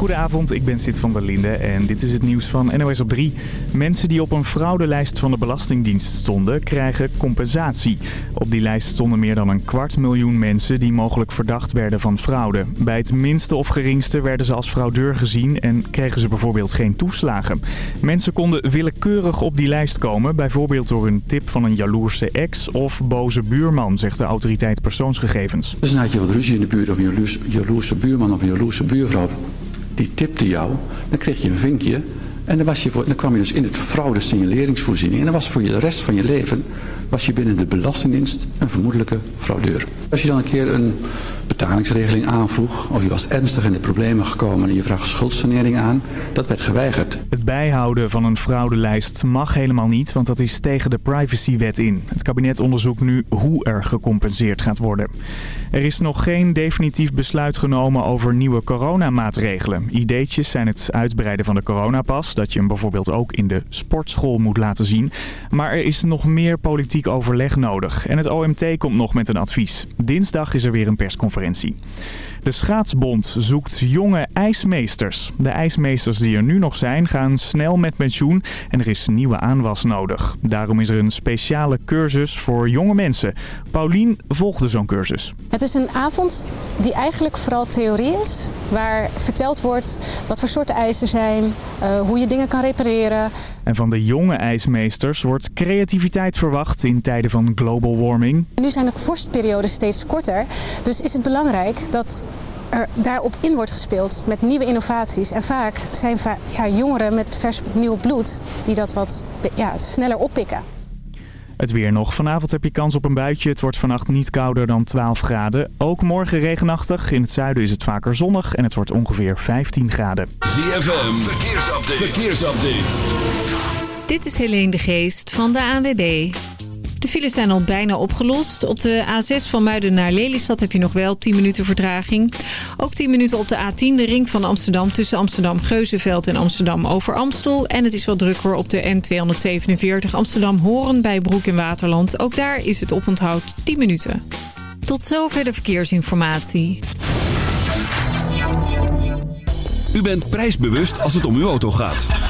Goedenavond, ik ben Sid van der Linde en dit is het nieuws van NOS op 3. Mensen die op een fraudelijst van de Belastingdienst stonden, krijgen compensatie. Op die lijst stonden meer dan een kwart miljoen mensen die mogelijk verdacht werden van fraude. Bij het minste of geringste werden ze als fraudeur gezien en kregen ze bijvoorbeeld geen toeslagen. Mensen konden willekeurig op die lijst komen, bijvoorbeeld door een tip van een jaloerse ex of boze buurman, zegt de autoriteit persoonsgegevens. Dus dan had je wat ruzie in de buurt of een jaloerse buurman of een jaloerse buurvrouw die tipte jou, dan kreeg je een vinkje en dan, was je voor, dan kwam je dus in het fraude signaleringsvoorziening. En dan was voor je de rest van je leven was je binnen de Belastingdienst een vermoedelijke fraudeur. Als je dan een keer een betalingsregeling aanvroeg of je was ernstig in de problemen gekomen en je vraagt schuldsanering aan, dat werd geweigerd. Het bijhouden van een fraudelijst mag helemaal niet, want dat is tegen de privacywet in. Het kabinet onderzoekt nu hoe er gecompenseerd gaat worden. Er is nog geen definitief besluit genomen over nieuwe coronamaatregelen. Ideetjes zijn het uitbreiden van de coronapas, dat je hem bijvoorbeeld ook in de sportschool moet laten zien. Maar er is nog meer politiek overleg nodig en het OMT komt nog met een advies. Dinsdag is er weer een persconferentie. De Schaatsbond zoekt jonge ijsmeesters. De ijsmeesters die er nu nog zijn gaan snel met pensioen en er is nieuwe aanwas nodig. Daarom is er een speciale cursus voor jonge mensen. Paulien volgde zo'n cursus. Het is een avond die eigenlijk vooral theorie is. Waar verteld wordt wat voor soorten ijs er zijn, uh, hoe je dingen kan repareren. En van de jonge ijsmeesters wordt creativiteit verwacht in tijden van global warming. Nu zijn de vorstperioden steeds korter. Dus is het belangrijk dat er daarop in wordt gespeeld met nieuwe innovaties. En vaak zijn va ja, jongeren met vers nieuw bloed die dat wat ja, sneller oppikken. Het weer nog. Vanavond heb je kans op een buitje. Het wordt vannacht niet kouder dan 12 graden. Ook morgen regenachtig. In het zuiden is het vaker zonnig en het wordt ongeveer 15 graden. ZFM, verkeersupdate. verkeersupdate. Dit is Helene de Geest van de ANWB. De files zijn al bijna opgelost. Op de A6 van Muiden naar Lelystad heb je nog wel 10 minuten vertraging. Ook 10 minuten op de A10, de ring van Amsterdam... tussen Amsterdam-Geuzenveld en Amsterdam over Amstel. En het is wat drukker op de N247 Amsterdam-Horen bij Broek in Waterland. Ook daar is het oponthoud 10 minuten. Tot zover de verkeersinformatie. U bent prijsbewust als het om uw auto gaat.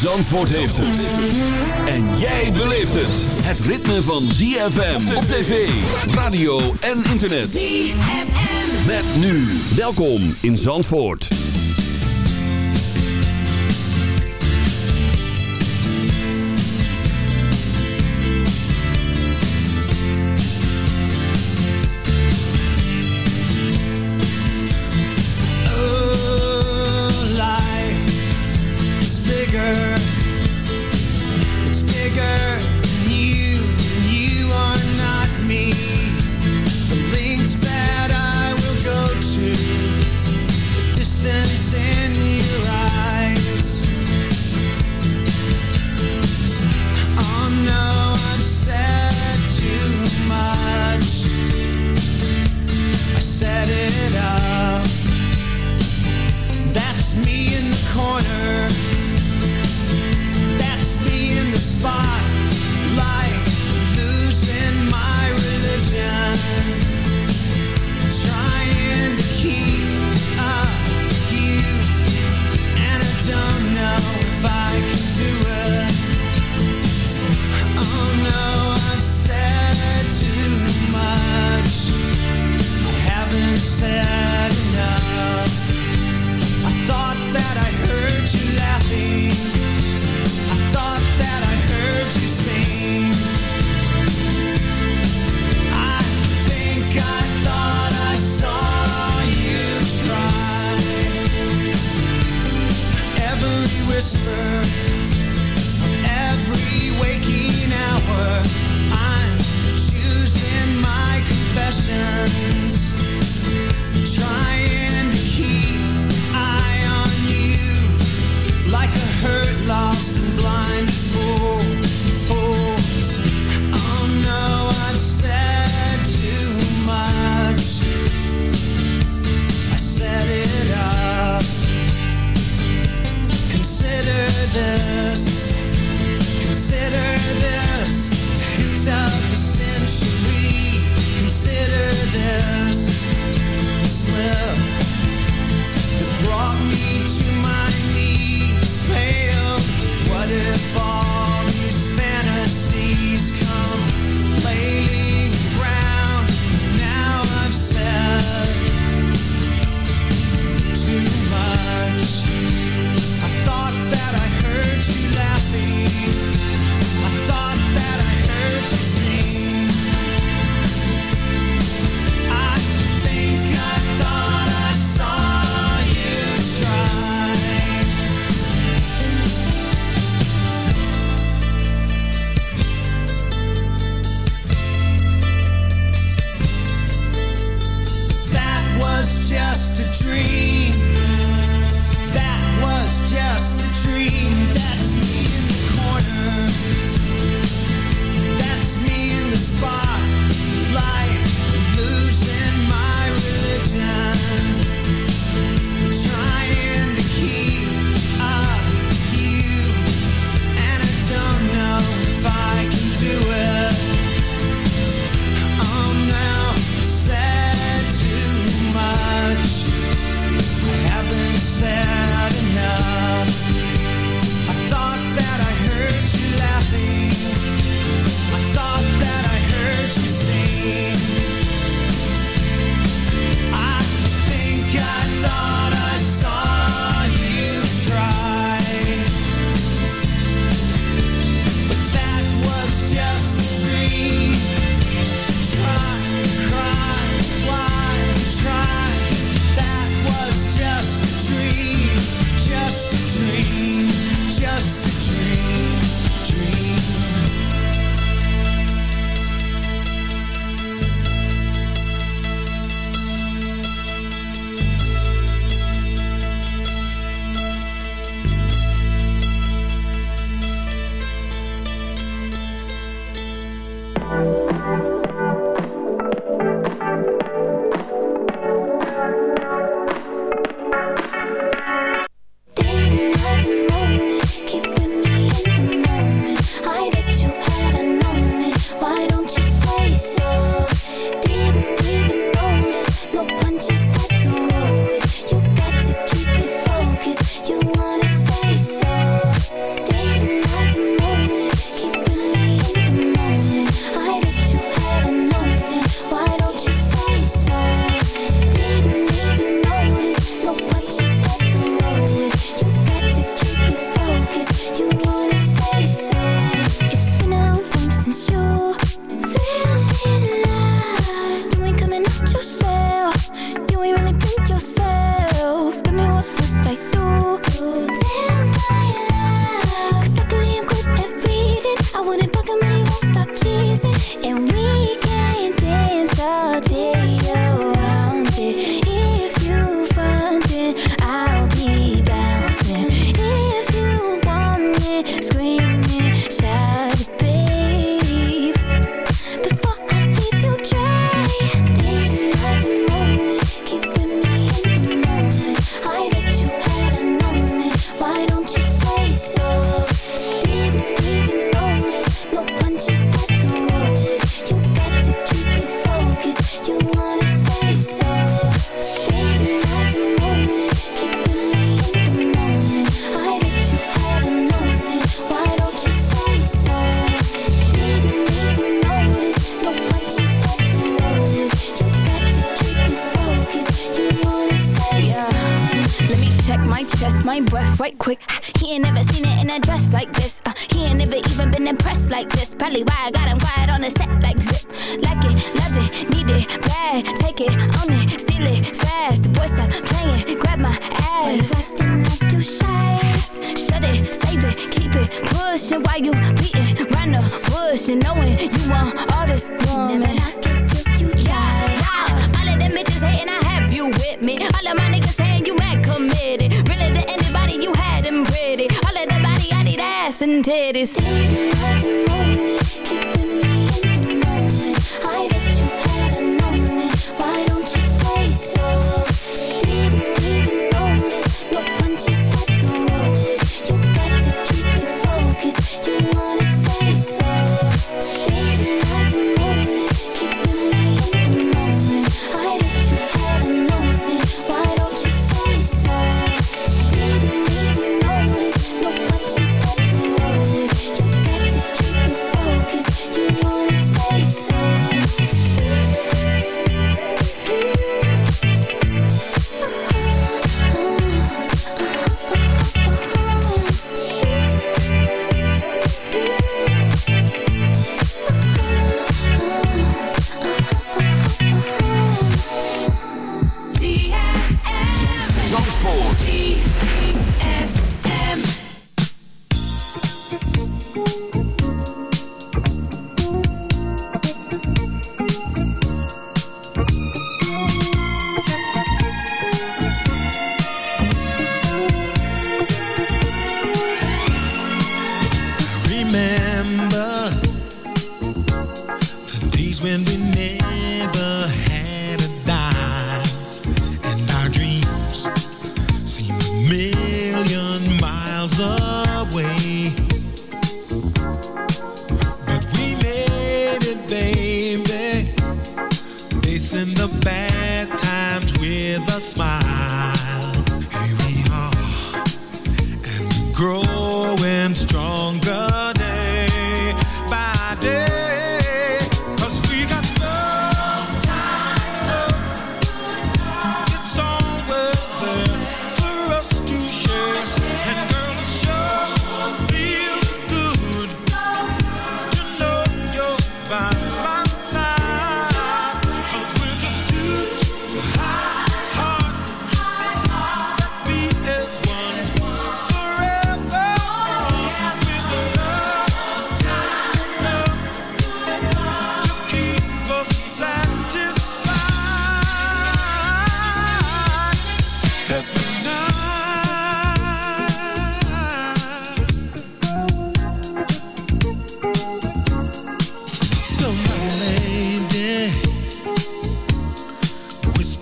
Zandvoort heeft het. En jij beleeft het. Het ritme van ZFM op tv, radio en internet. ZFM. Met nu. Welkom in Zandvoort.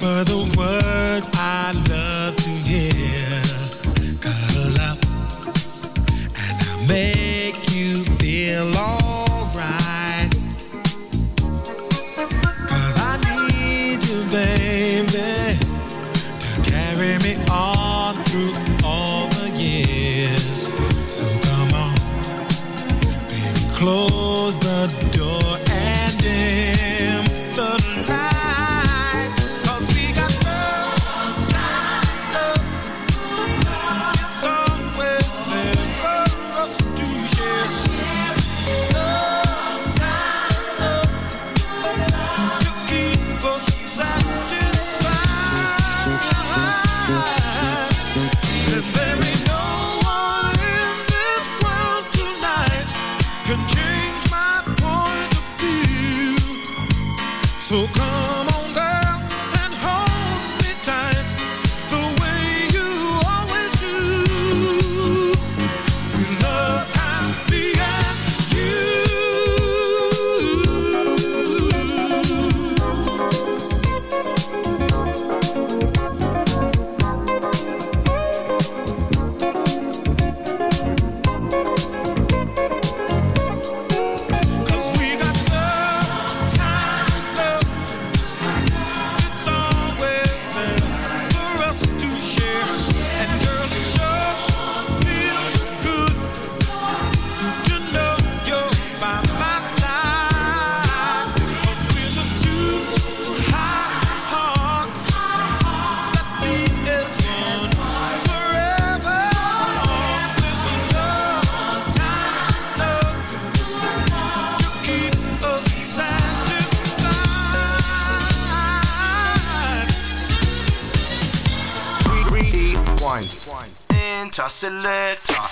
for the selector, selector.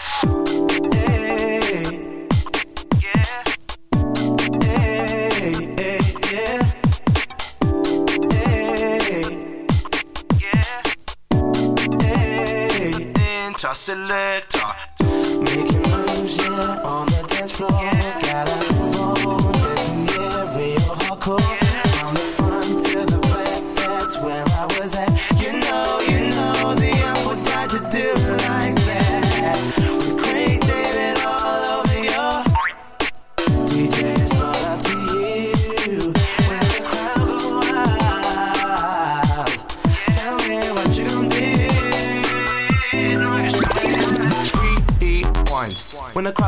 Hey, yeah. Hey, hey, yeah. Hey, yeah. Hey, inter selector. Making moves, yeah, on the dance floor. Yeah.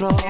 floor.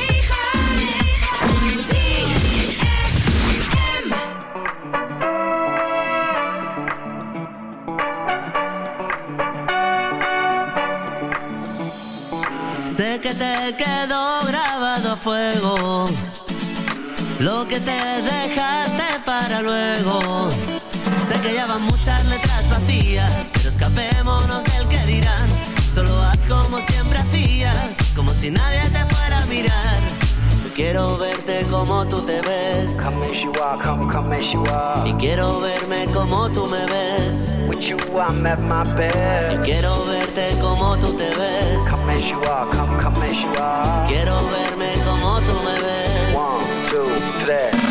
Que te quedó grabado a fuego lo que te dejaste para luego. Sé que ya van muchas letras vacías, pero escapémonos del que dirán. Solo haz como siempre hacías, como si nadie te fuera a mirar. Yo quiero verte como tú te ves. Come as you are, come, come as you are. Y quiero verme como tú me ves. With you, I'm at my Y quiero verte como tú te ves. Come as you are, come, come as you are. Quiero verme como tú me ves. One, two, three.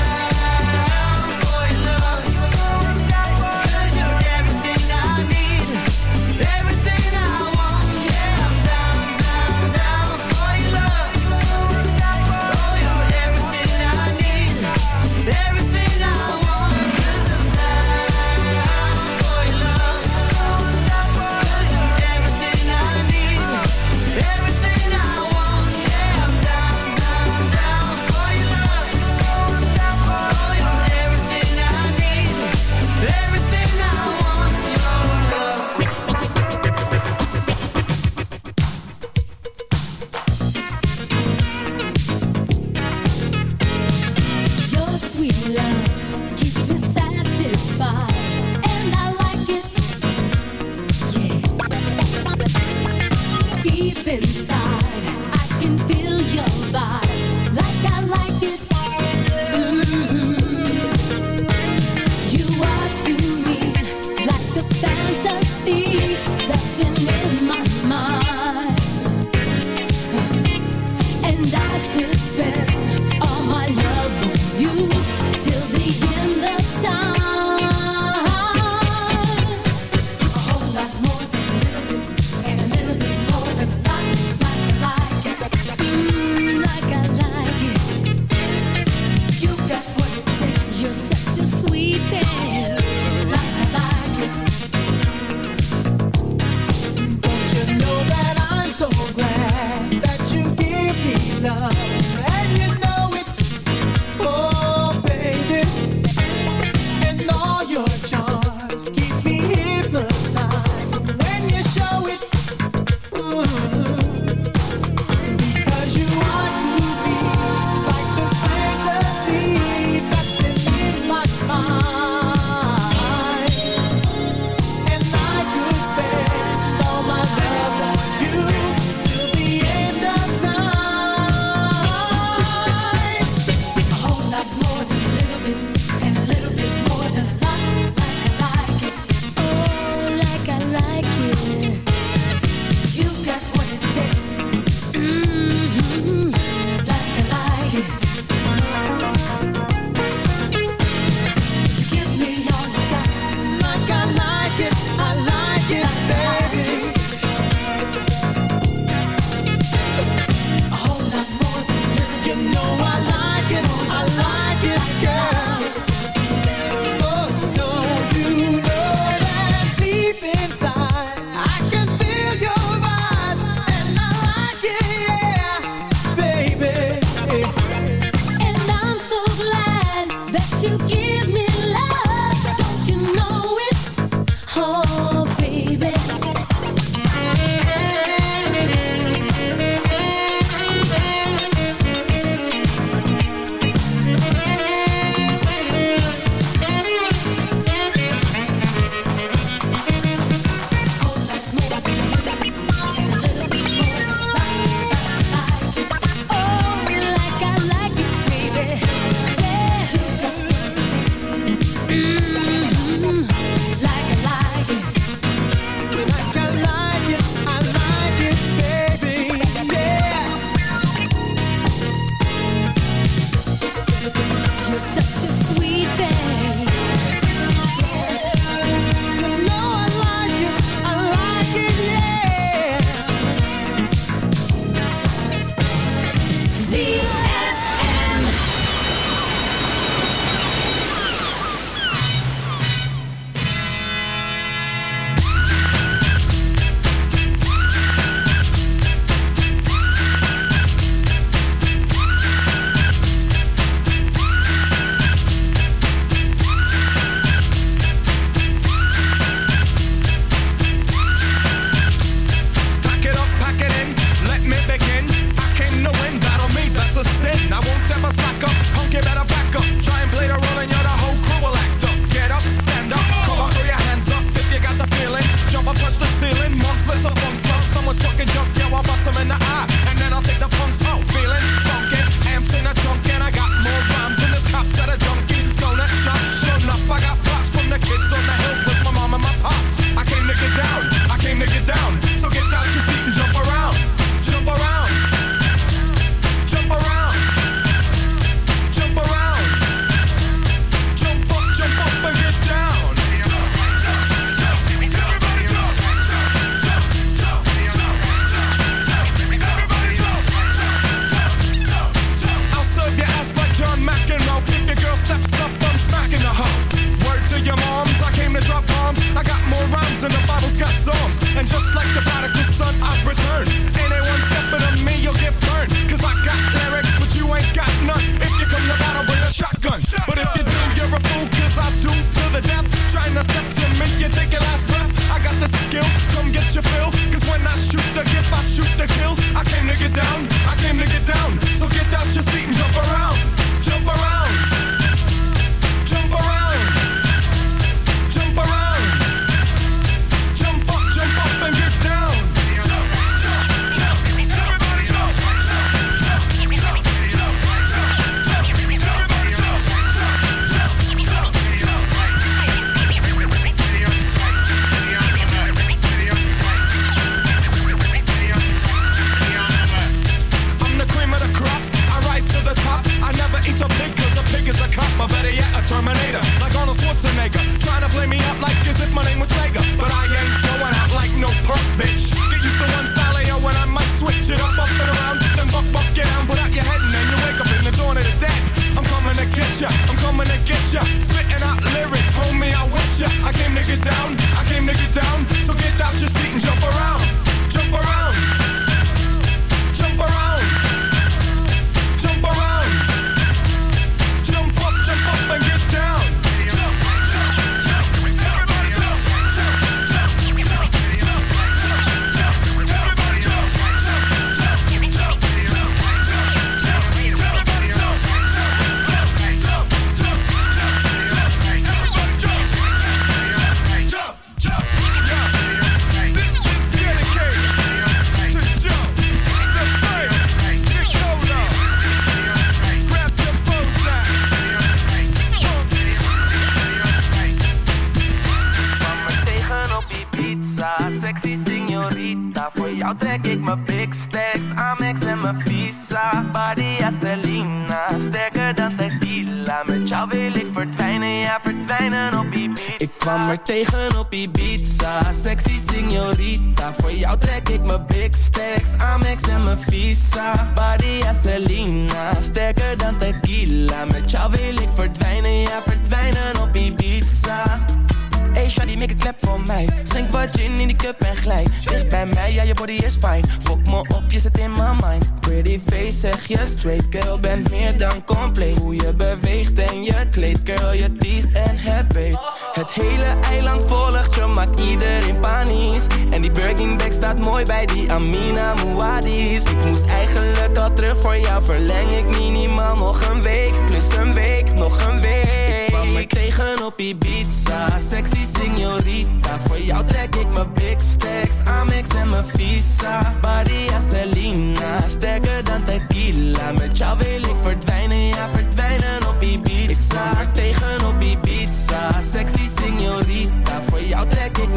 the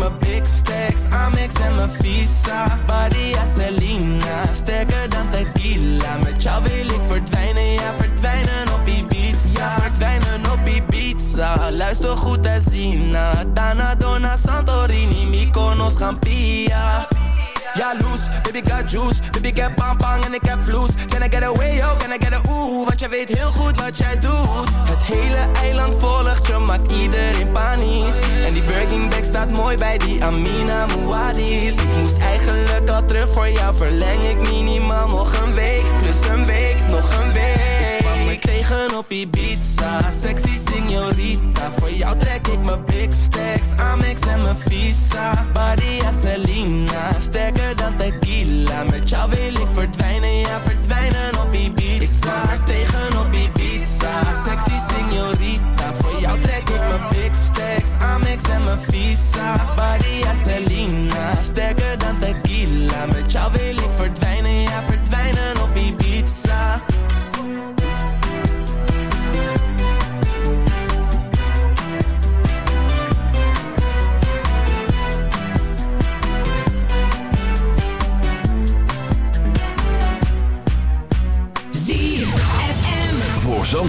mijn big stacks Amex en mijn visa. Badia Selena. Sterker dan tequila. Met jou wil ik verdwijnen Ja verdwijnen op Ibiza. Ja verdwijnen op Ibiza. Luister goed en zien na Dana, Dona, Santorini Mykonos, Gampia Ja, loose, baby got juice. Baby ik heb bang en ik heb vloes. Can I get away, yo, can I get a ooh? Want jij weet heel goed wat jij doet. Het hele eiland volgt je, maakt iedereen panisch. En die Birkin bag staat mooi bij die Amina Muadis Ik moest eigenlijk al terug voor jou Verleng ik minimaal nog een week. Plus een week, nog een week tegen op Ibiza. Sexy signorita Voor jou trek ik mijn big stacks Amex en mijn visa. Badia Selena Sterker dan tequila. Met jou wil ik verdwijnen Ja verdwijnen op Ibiza. Ik kwam er tegen op Ibiza. Sexy signorita Voor jou trek ik mijn big stacks Amex en mijn visa. Badia Selena Sterker dan tequila. Met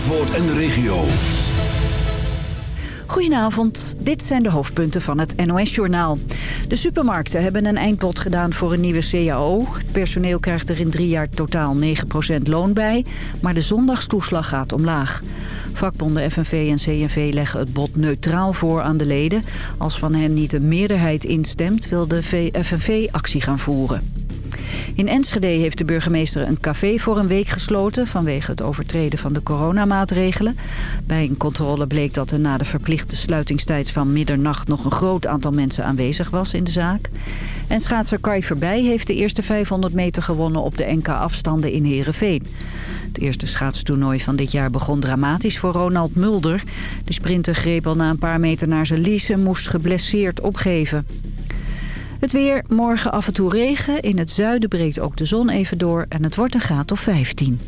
En de regio. Goedenavond, dit zijn de hoofdpunten van het NOS-journaal. De supermarkten hebben een eindbod gedaan voor een nieuwe CAO. Het personeel krijgt er in drie jaar totaal 9% loon bij, maar de zondagstoeslag gaat omlaag. Vakbonden FNV en CNV leggen het bod neutraal voor aan de leden. Als van hen niet een meerderheid instemt, wil de FNV actie gaan voeren. In Enschede heeft de burgemeester een café voor een week gesloten... vanwege het overtreden van de coronamaatregelen. Bij een controle bleek dat er na de verplichte sluitingstijd van middernacht... nog een groot aantal mensen aanwezig was in de zaak. En schaatser Kai Verbij heeft de eerste 500 meter gewonnen... op de NK-afstanden in Heerenveen. Het eerste schaatstoernooi van dit jaar begon dramatisch voor Ronald Mulder. De sprinter greep al na een paar meter naar zijn lies... en moest geblesseerd opgeven. Het weer, morgen af en toe regen. In het zuiden breekt ook de zon even door en het wordt een graad of 15.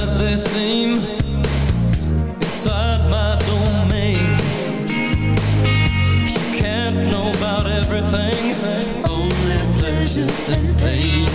as they seem Inside my domain. Can't know about everything Only pleasure and pain.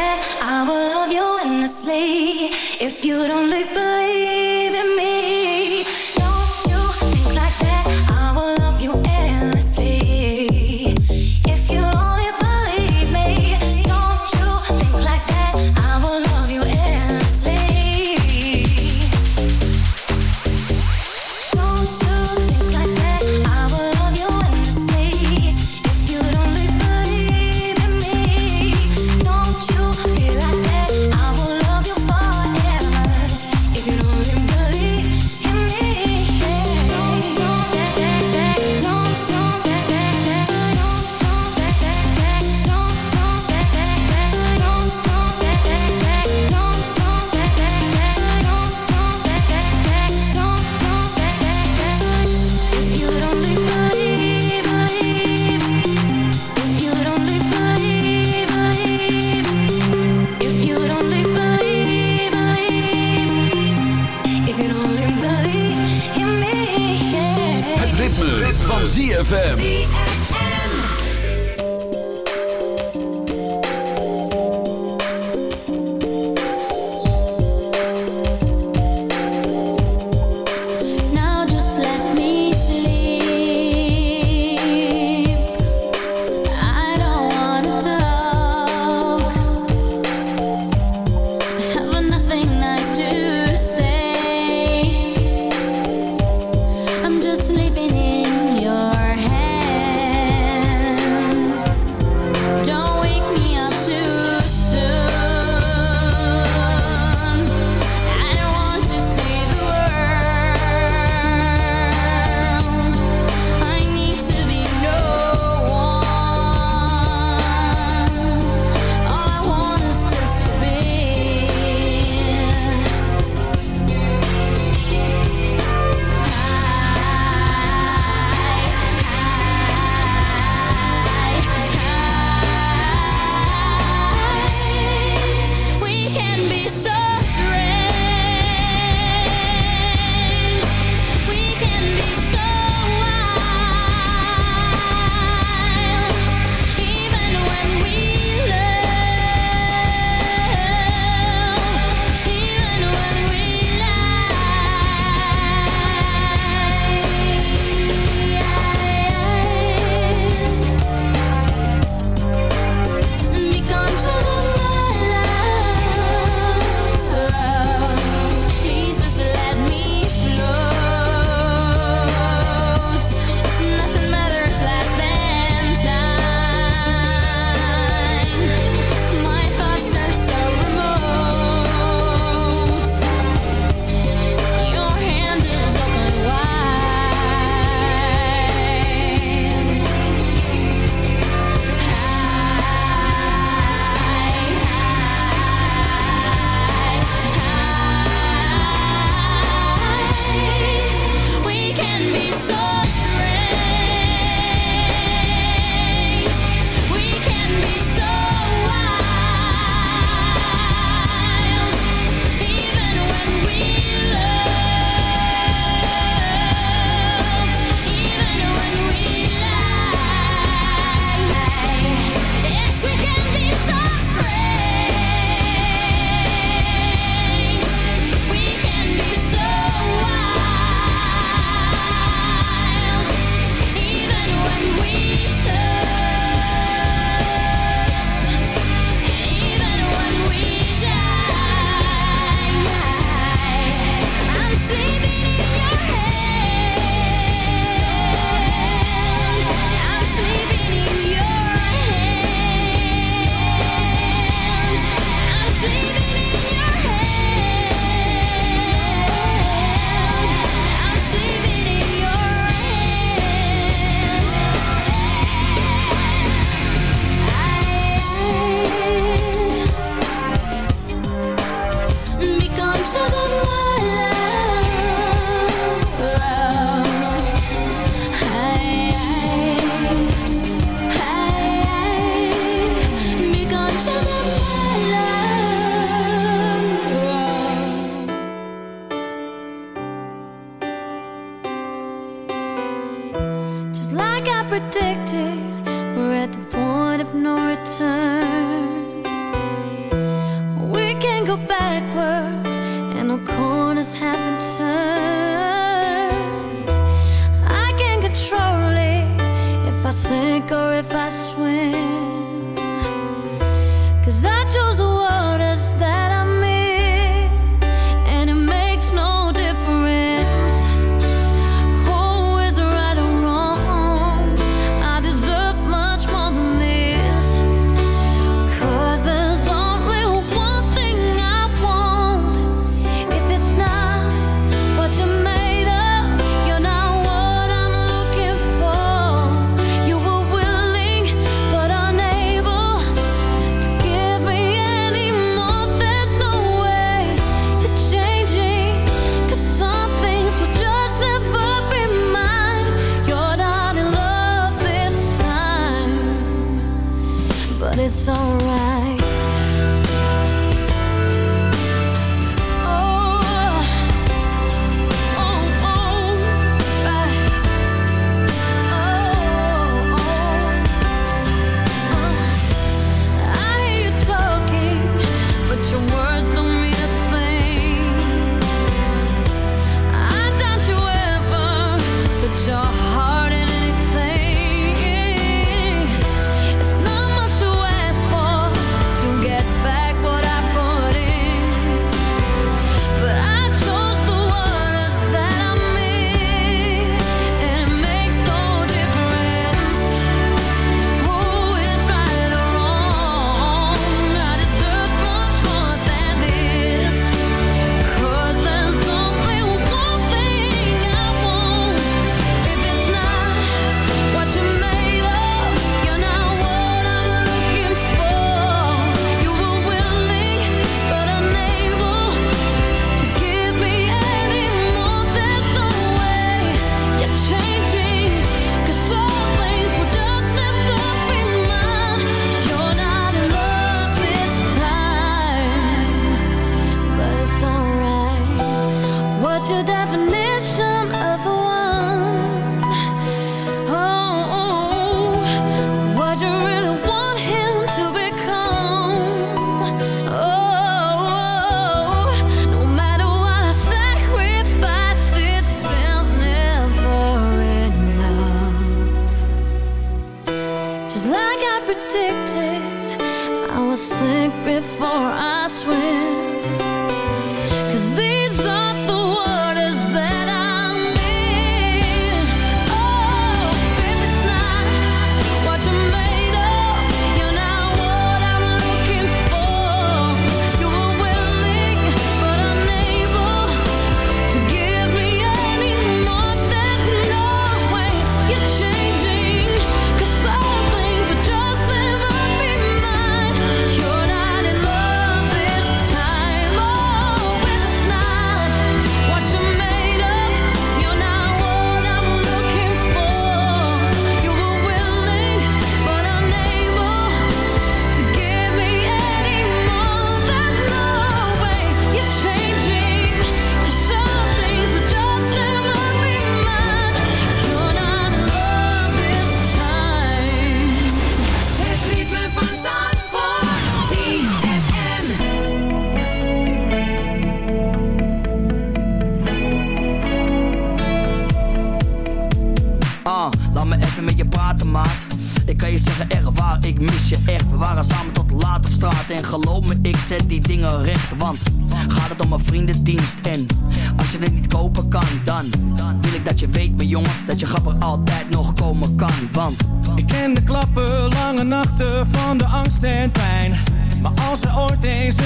swear I will love you endlessly if you don't believe.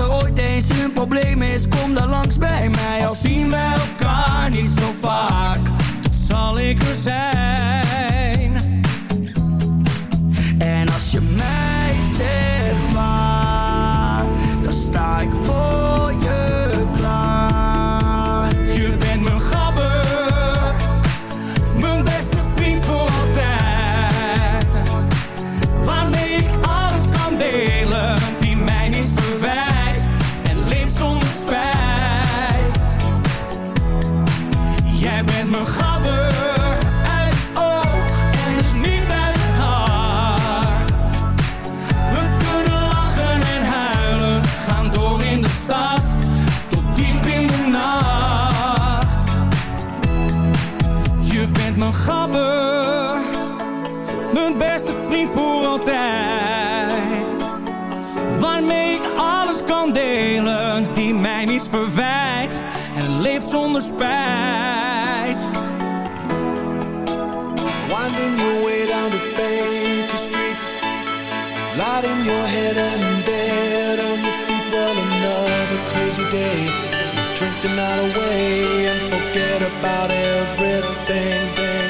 als er ooit eens een probleem is, kom dan langs bij mij. Al zien wij elkaar niet zo vaak, dan zal ik er zijn. niet voor altijd. Waarmee ik alles kan delen, die mij niets verwijt. En leeft zonder spijt. Winding your way down the Baker Street. Light in your head and bed on your feet. Well, another crazy day. Drink the night away and forget about everything.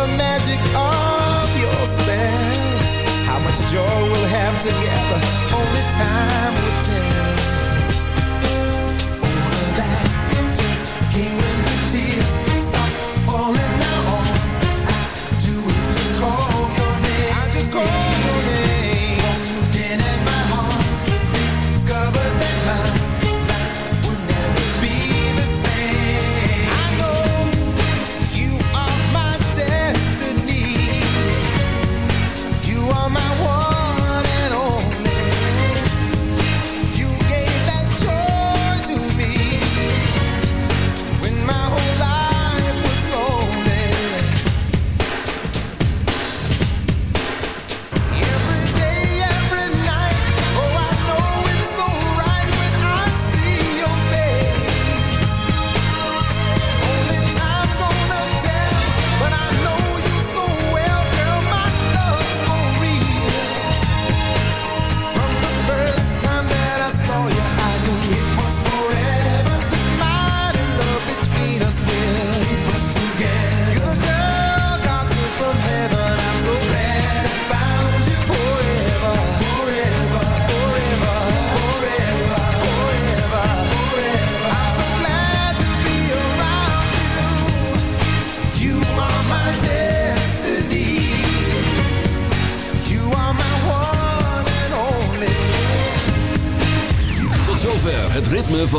the magic of your spell. How much joy we'll have together Only time will tell. Over that